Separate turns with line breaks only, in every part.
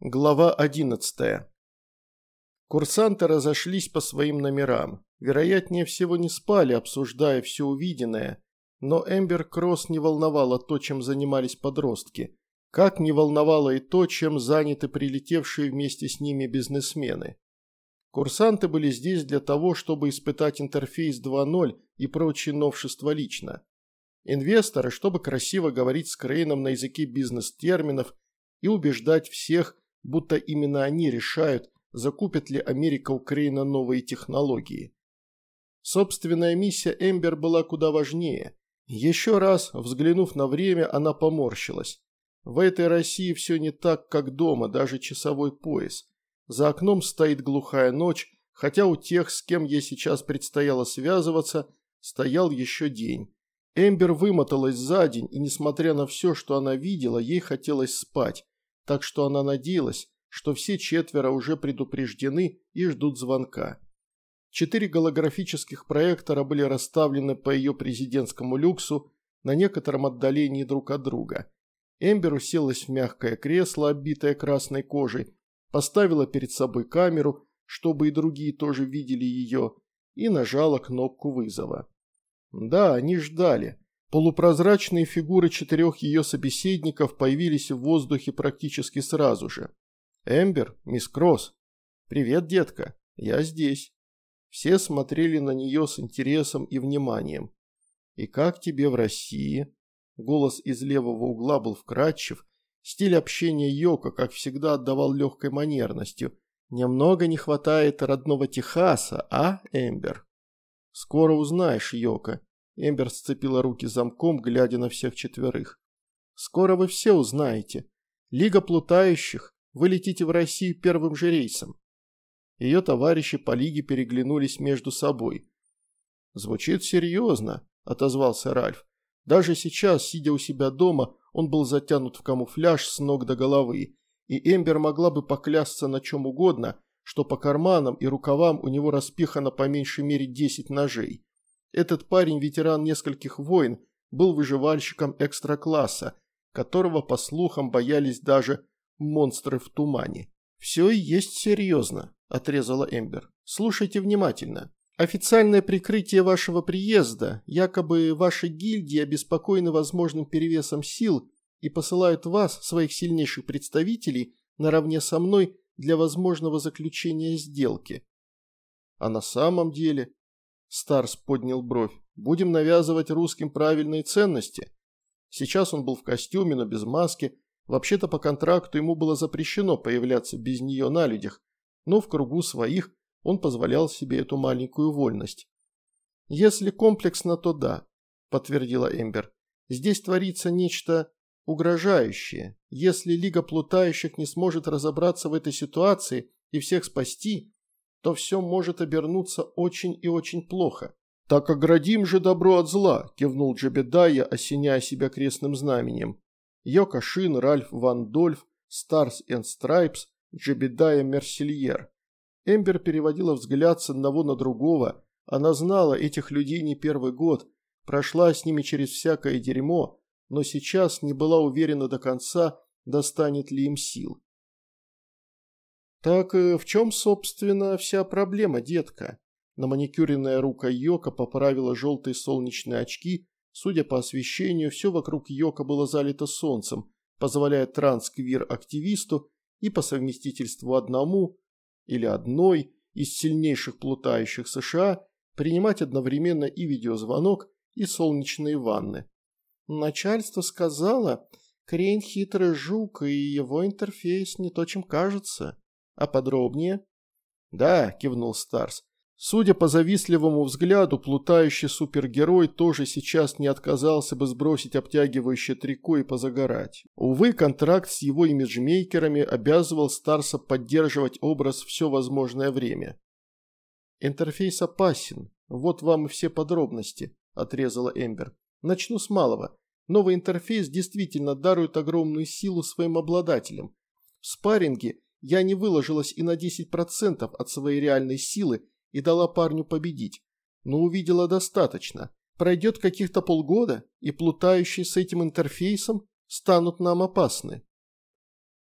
Глава 11. Курсанты разошлись по своим номерам. Вероятнее всего не спали, обсуждая все увиденное, но Эмбер Кросс не волновало то, чем занимались подростки, как не волновало и то, чем заняты прилетевшие вместе с ними бизнесмены. Курсанты были здесь для того, чтобы испытать интерфейс 2.0 и прочие новшества лично. Инвесторы, чтобы красиво говорить с Крейном на языке бизнес-терминов и убеждать всех, будто именно они решают, закупит ли Америка у Крейна новые технологии. Собственная миссия Эмбер была куда важнее. Еще раз, взглянув на время, она поморщилась. В этой России все не так, как дома, даже часовой пояс. За окном стоит глухая ночь, хотя у тех, с кем ей сейчас предстояло связываться, стоял еще день. Эмбер вымоталась за день, и несмотря на все, что она видела, ей хотелось спать так что она надеялась, что все четверо уже предупреждены и ждут звонка. Четыре голографических проектора были расставлены по ее президентскому люксу на некотором отдалении друг от друга. Эмбер уселась в мягкое кресло, оббитое красной кожей, поставила перед собой камеру, чтобы и другие тоже видели ее, и нажала кнопку вызова. Да, они ждали. Полупрозрачные фигуры четырех ее собеседников появились в воздухе практически сразу же. «Эмбер, мисс Кросс». «Привет, детка. Я здесь». Все смотрели на нее с интересом и вниманием. «И как тебе в России?» Голос из левого угла был вкрадчив. Стиль общения Йока, как всегда, отдавал легкой манерностью. «Немного не хватает родного Техаса, а, Эмбер?» «Скоро узнаешь, Йока», Эмбер сцепила руки замком, глядя на всех четверых. «Скоро вы все узнаете. Лига плутающих. Вы летите в Россию первым же рейсом». Ее товарищи по лиге переглянулись между собой. «Звучит серьезно», – отозвался Ральф. Даже сейчас, сидя у себя дома, он был затянут в камуфляж с ног до головы, и Эмбер могла бы поклясться на чем угодно, что по карманам и рукавам у него распихано по меньшей мере 10 ножей. Этот парень, ветеран нескольких войн, был выживальщиком экстра-класса, которого, по слухам, боялись даже монстры в тумане. «Все и есть серьезно», – отрезала Эмбер. «Слушайте внимательно. Официальное прикрытие вашего приезда, якобы ваши гильдии обеспокоены возможным перевесом сил и посылают вас, своих сильнейших представителей, наравне со мной для возможного заключения сделки. А на самом деле Старс поднял бровь. «Будем навязывать русским правильные ценности?» Сейчас он был в костюме, но без маски. Вообще-то по контракту ему было запрещено появляться без нее на людях, но в кругу своих он позволял себе эту маленькую вольность. «Если комплексно, то да», – подтвердила Эмбер. «Здесь творится нечто угрожающее. Если Лига Плутающих не сможет разобраться в этой ситуации и всех спасти, то все может обернуться очень и очень плохо. «Так оградим же добро от зла», – кивнул Джебедая, осеняя себя крестным знамением. Йока Шин, Ральф Ван Дольф, Старс энд Страйпс, Джебедая Мерсильер. Эмбер переводила взгляд с одного на другого. Она знала этих людей не первый год, прошла с ними через всякое дерьмо, но сейчас не была уверена до конца, достанет ли им сил. «Так э, в чем, собственно, вся проблема, детка?» На маникюренная рука Йока поправила желтые солнечные очки. Судя по освещению, все вокруг Йока было залито солнцем, позволяя трансквир-активисту и по совместительству одному или одной из сильнейших плутающих США принимать одновременно и видеозвонок, и солнечные ванны. Начальство сказало, Крейн хитрый жук, и его интерфейс не то, чем кажется. А подробнее? Да, кивнул Старс. Судя по завистливому взгляду, плутающий супергерой тоже сейчас не отказался бы сбросить обтягивающее трико и позагорать. Увы, контракт с его имиджмейкерами обязывал Старса поддерживать образ все возможное время. «Интерфейс опасен. Вот вам и все подробности», – отрезала Эмбер. «Начну с малого. Новый интерфейс действительно дарует огромную силу своим обладателям. В спарринге я не выложилась и на 10% от своей реальной силы и дала парню победить, но увидела достаточно. Пройдет каких-то полгода, и плутающие с этим интерфейсом станут нам опасны.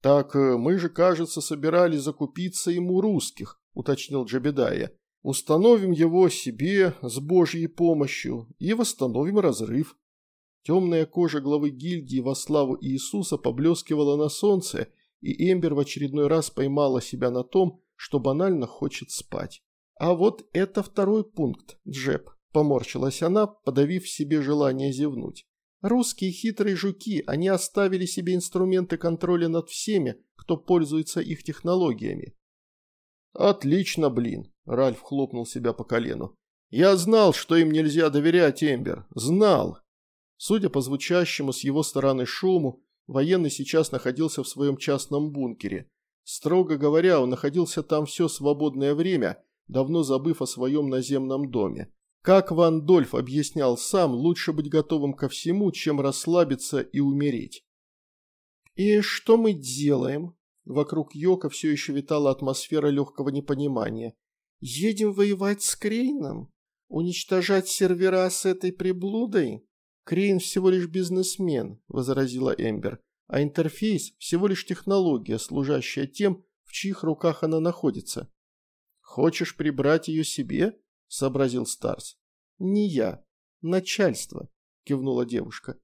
«Так э, мы же, кажется, собирались закупиться ему русских», – уточнил Джабедая. «Установим его себе с Божьей помощью и восстановим разрыв». Темная кожа главы гильдии во славу Иисуса поблескивала на солнце, и Эмбер в очередной раз поймала себя на том, что банально хочет спать. «А вот это второй пункт, Джеб», – поморщилась она, подавив себе желание зевнуть. Русские хитрые жуки, они оставили себе инструменты контроля над всеми, кто пользуется их технологиями. «Отлично, блин!» – Ральф хлопнул себя по колену. «Я знал, что им нельзя доверять, Эмбер. Знал!» Судя по звучащему с его стороны шуму, военный сейчас находился в своем частном бункере. Строго говоря, он находился там все свободное время, давно забыв о своем наземном доме. Как Ван Дольф объяснял сам, лучше быть готовым ко всему, чем расслабиться и умереть. «И что мы делаем?» Вокруг Йока все еще витала атмосфера легкого непонимания. «Едем воевать с Крейном? Уничтожать сервера с этой приблудой?» «Крейн всего лишь бизнесмен», – возразила Эмбер, «а интерфейс – всего лишь технология, служащая тем, в чьих руках она находится». «Хочешь прибрать ее себе?» – сообразил Старс. «Не я. Начальство», – кивнула девушка.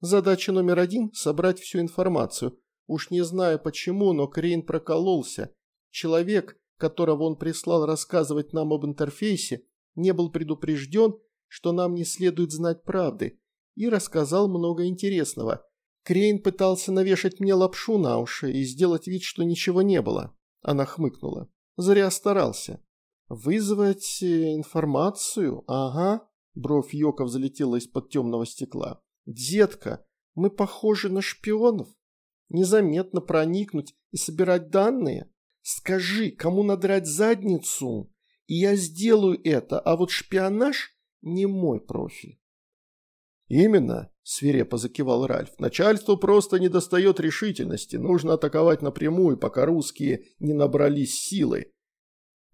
«Задача номер один – собрать всю информацию. Уж не знаю почему, но Крейн прокололся. Человек, которого он прислал рассказывать нам об интерфейсе, не был предупрежден, что нам не следует знать правды, и рассказал много интересного. Крейн пытался навешать мне лапшу на уши и сделать вид, что ничего не было. Она хмыкнула. Зря старался. «Вызвать э, информацию? Ага». Бровь Йоков залетела из-под темного стекла. «Детка, мы похожи на шпионов. Незаметно проникнуть и собирать данные? Скажи, кому надрать задницу, и я сделаю это, а вот шпионаж не мой профиль». «Именно», – свирепо закивал Ральф, – «начальству просто не достает решительности, нужно атаковать напрямую, пока русские не набрались силы.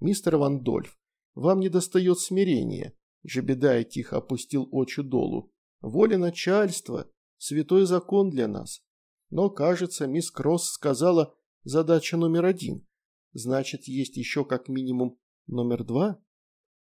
«Мистер Вандольф, вам не достает смирения», – Жебедая тихо опустил очи долу. «Воля начальства – святой закон для нас. Но, кажется, мисс Кросс сказала задача номер один. Значит, есть еще как минимум номер два?»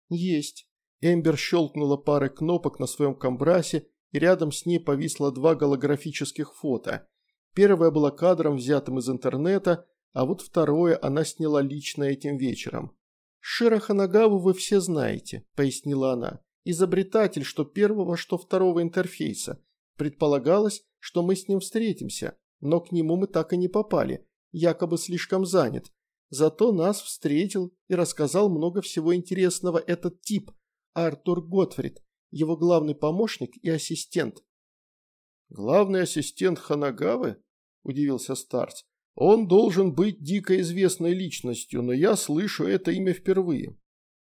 «Есть». Эмбер щелкнула парой кнопок на своем комбрасе, и рядом с ней повисло два голографических фото. Первое было кадром, взятым из интернета, а вот второе она сняла лично этим вечером. «Широ Ханагаву вы все знаете», – пояснила она. «Изобретатель что первого, что второго интерфейса. Предполагалось, что мы с ним встретимся, но к нему мы так и не попали, якобы слишком занят. Зато нас встретил и рассказал много всего интересного этот тип, Артур Готфрид, его главный помощник и ассистент». «Главный ассистент Ханагавы?» – удивился Старц. Он должен быть дико известной личностью, но я слышу это имя впервые».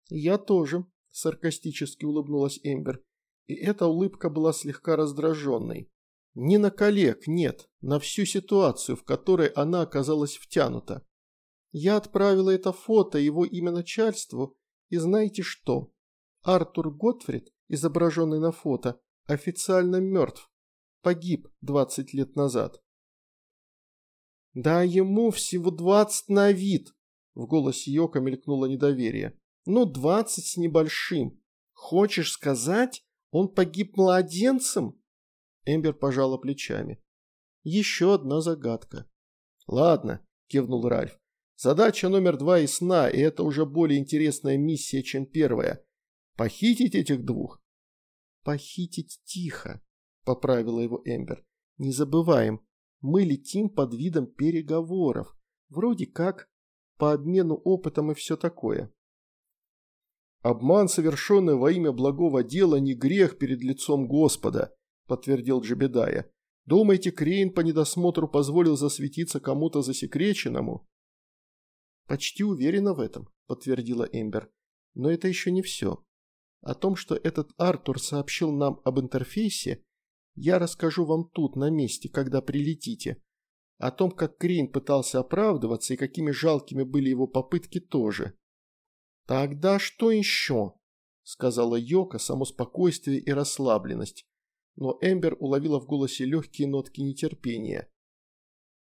«Я тоже», – саркастически улыбнулась Эмбер. И эта улыбка была слегка раздраженной. Не на коллег, нет, на всю ситуацию, в которой она оказалась втянута. Я отправила это фото его имя начальству, и знаете что? Артур Готфрид, изображенный на фото, официально мертв. Погиб 20 лет назад. «Да ему всего двадцать на вид!» В голосе Йока мелькнуло недоверие. «Ну, двадцать с небольшим. Хочешь сказать, он погиб младенцем?» Эмбер пожала плечами. «Еще одна загадка».
«Ладно», – кивнул Ральф. «Задача номер два ясна, и это уже более интересная миссия, чем первая. Похитить этих двух?»
«Похитить тихо», – поправила его Эмбер. «Не забываем, мы летим под видом переговоров. Вроде как по обмену опытом и все такое.
«Обман, совершенный во имя благого дела, не грех перед лицом Господа», – подтвердил Джебедая. «Думаете, Крейн по недосмотру позволил засветиться кому-то засекреченному?»
«Почти уверена в этом», – подтвердила Эмбер. «Но это еще не все. О том, что этот Артур сообщил нам об интерфейсе, я расскажу вам тут, на месте, когда прилетите. О том, как Крин пытался оправдываться и какими жалкими были его попытки тоже. «Тогда что еще?» – сказала Йока, само спокойствие и расслабленность. Но Эмбер уловила в голосе легкие нотки нетерпения.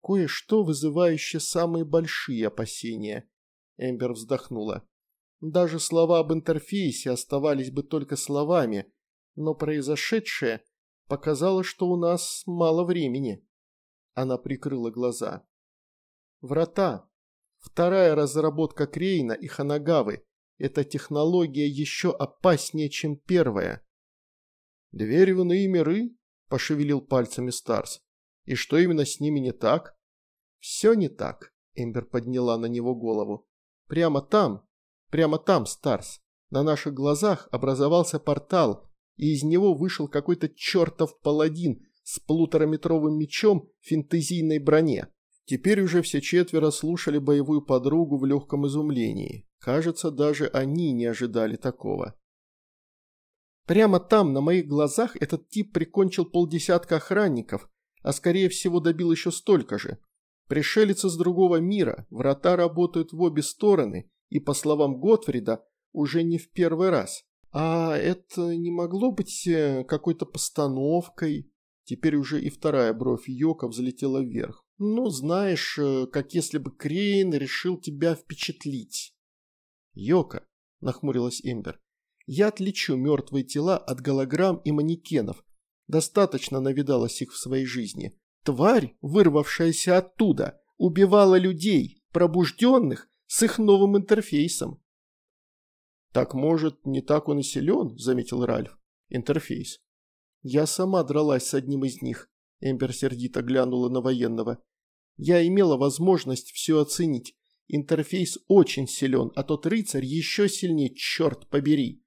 Кое-что, вызывающее самые большие опасения. Эмбер вздохнула. Даже слова об интерфейсе оставались бы только словами, но произошедшее показало, что у нас мало времени. Она прикрыла глаза. Врата. Вторая разработка Крейна и Ханагавы. Эта технология еще опаснее, чем первая. «Дверь в иные миры?» – пошевелил пальцами Старс. «И что именно с ними не так?» «Все не так», – Эмбер подняла на него голову. «Прямо там, прямо там, Старс, на наших глазах образовался портал, и из него вышел какой-то чертов паладин с полутораметровым мечом в фентезийной броне. Теперь уже все четверо слушали боевую подругу в легком изумлении. Кажется, даже они не ожидали такого. Прямо там, на моих глазах, этот тип прикончил полдесятка охранников, а скорее всего добил еще столько же. Пришелец из другого мира, врата работают в обе стороны, и, по словам Готфрида, уже не в первый раз. А это не могло быть э, какой-то постановкой? Теперь уже и вторая бровь Йока взлетела вверх. Ну, знаешь, э, как если бы Крейн решил тебя впечатлить. Йока, нахмурилась Эмбер, я отличу мертвые тела от голограмм и манекенов. Достаточно навидалась их в своей жизни. Тварь, вырвавшаяся оттуда, убивала людей, пробужденных, с их новым интерфейсом. «Так, может, не так он и силен?» – заметил Ральф. «Интерфейс». «Я сама дралась с одним из них», – Эмбер сердито глянула на военного. «Я имела возможность все оценить. Интерфейс очень силен, а тот рыцарь еще сильнее, черт побери».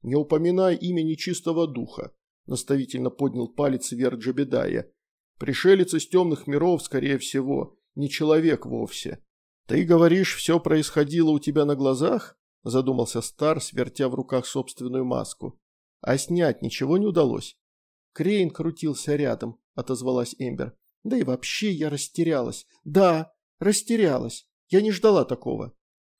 «Не упоминай имя нечистого духа», – наставительно поднял палец вверх Джабедая. «Пришелец из темных миров, скорее всего, не человек вовсе. Ты говоришь, все происходило у тебя на глазах?» – задумался Старс, вертя в руках собственную маску. «А снять ничего не удалось?» «Крейн крутился рядом», – отозвалась Эмбер. «Да и вообще я растерялась. Да, растерялась. Я не ждала такого».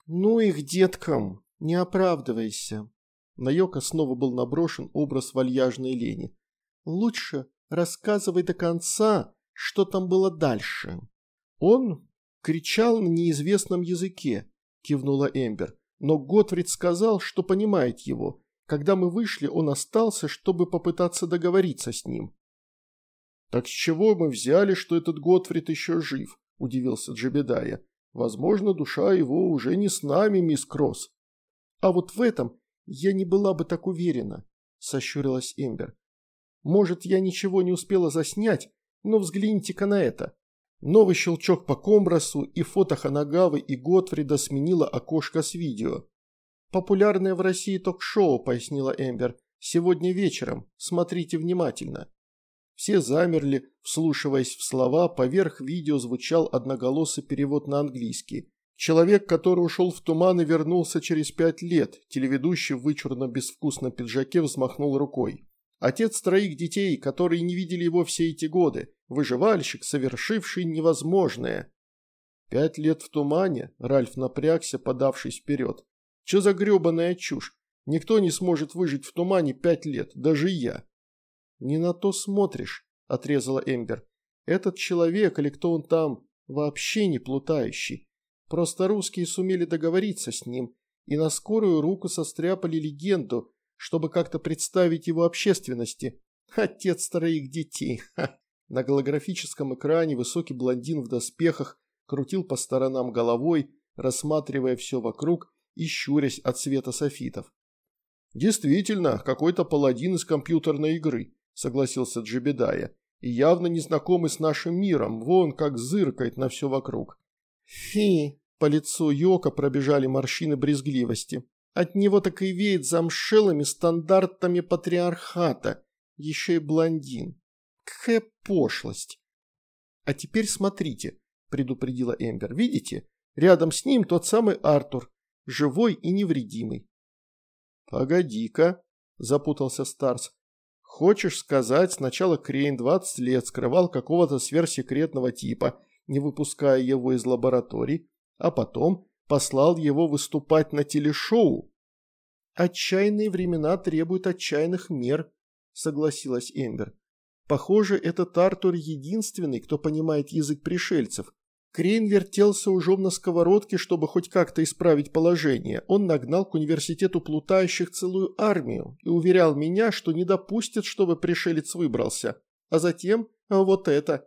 «Ну их деткам, не оправдывайся». На Йока снова был наброшен образ вальяжной лени. «Лучше рассказывай до конца, что там было дальше». «Он кричал на неизвестном языке», – кивнула Эмбер но Готфрид сказал, что понимает его. Когда мы вышли, он остался, чтобы попытаться договориться с ним. «Так с чего мы взяли, что этот Готфрид еще жив?» – удивился Джебедая. «Возможно, душа его уже не с нами, мисс Кросс». «А вот в этом я не была бы так уверена», – сощурилась Эмбер. «Может, я ничего не успела заснять, но взгляните-ка на это. Новый щелчок по комбрасу и фото Ханагавы и Готфрида сменило окошко с видео. «Популярное в России ток-шоу», – пояснила Эмбер. «Сегодня вечером. Смотрите внимательно». Все замерли, вслушиваясь в слова, поверх видео звучал одноголосый перевод на английский. Человек, который ушел в туман и вернулся через пять лет, телеведущий в вычурно-безвкусном пиджаке взмахнул рукой. Отец троих детей, которые не видели его все эти годы. Выживальщик, совершивший невозможное. Пять лет в тумане, Ральф напрягся, подавшись вперед. Че за гребаная чушь? Никто не сможет выжить в тумане пять лет, даже я. Не на то смотришь, отрезала Эмбер. Этот человек, или кто он там, вообще не плутающий. Просто русские сумели договориться с ним и на скорую руку состряпали легенду, чтобы как-то представить его общественности. Отец троих детей. Ха. На голографическом экране высокий блондин в доспехах крутил по сторонам головой, рассматривая все вокруг и щурясь от света софитов. «Действительно, какой-то паладин из компьютерной игры», – согласился Джебедая, – «и явно незнакомый с нашим миром, вон как зыркает на все вокруг». «Фи!» – по лицу Йока пробежали морщины брезгливости. От него так и веет замшелыми стандартами патриархата. Еще и блондин. Какая пошлость. А теперь смотрите, предупредила Эмбер. Видите? Рядом с ним тот самый Артур. Живой и невредимый. Погоди-ка, запутался Старс. Хочешь сказать, сначала Крейн 20 лет скрывал какого-то сверхсекретного типа, не выпуская его из лабораторий, а потом послал его выступать на телешоу. «Отчаянные времена требуют отчаянных мер», – согласилась Эмбер. Похоже, этот Артур единственный, кто понимает язык пришельцев. Крейн вертелся ужом на сковородке, чтобы хоть как-то исправить положение. Он нагнал к университету плутающих целую армию и уверял меня, что не допустит, чтобы пришелец выбрался. А затем вот это.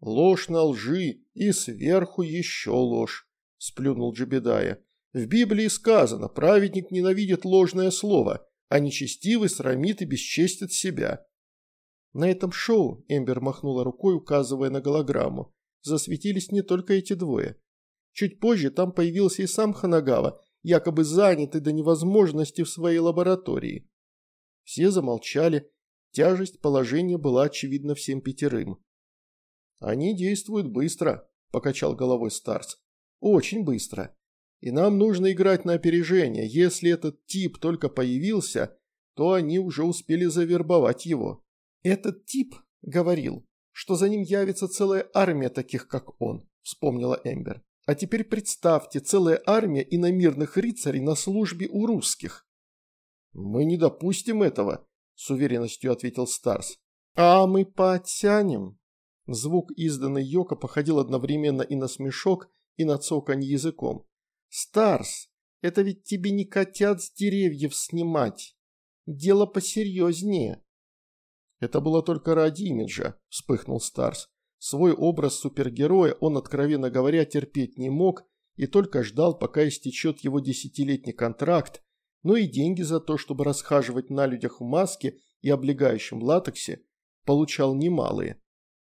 «Ложь на лжи и сверху еще ложь», – сплюнул Джебедая. «В Библии сказано, праведник ненавидит ложное слово, а нечестивый срамит и бесчестит себя». На этом шоу Эмбер махнула рукой, указывая на голограмму. Засветились не только эти двое. Чуть позже там появился и сам Ханагава, якобы занятый до невозможности в своей лаборатории. Все замолчали, тяжесть положения была очевидна всем пятерым. «Они действуют быстро», – покачал головой Старс. «Очень быстро. И нам нужно играть на опережение. Если этот тип только появился, то они уже успели завербовать его». «Этот тип говорил, что за ним явится целая армия таких, как он», – вспомнила Эмбер. «А теперь представьте, целая армия иномирных рыцарей на службе у русских». «Мы не допустим этого», – с уверенностью ответил Старс. «А мы потянем». Звук, изданный Йока, походил одновременно и на смешок, и на цоканье языком. «Старс, это ведь тебе не котят с деревьев снимать. Дело посерьезнее». «Это было только ради имиджа», – вспыхнул Старс. Свой образ супергероя он, откровенно говоря, терпеть не мог и только ждал, пока истечет его десятилетний контракт, но и деньги за то, чтобы расхаживать на людях в маске и облегающем латексе, получал немалые.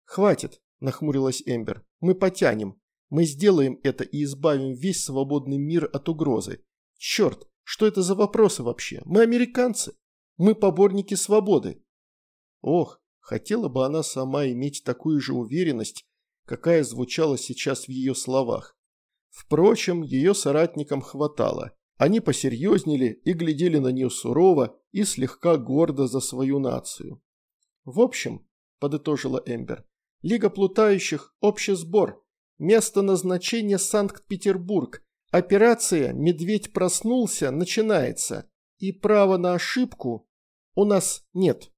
«Хватит», – нахмурилась Эмбер, – «мы потянем. Мы сделаем это и избавим весь свободный мир от угрозы. Черт, что это за вопросы вообще? Мы американцы. Мы поборники свободы. Ох, хотела бы она сама иметь такую же уверенность, какая звучала сейчас в ее словах. Впрочем, ее соратникам хватало. Они посерьезнели и глядели на нее сурово и слегка гордо за свою нацию. «В общем», – подытожила Эмбер, – «Лига плутающих – общий сбор. Место назначения Санкт-Петербург. Операция «Медведь проснулся» начинается. И права на ошибку у нас нет».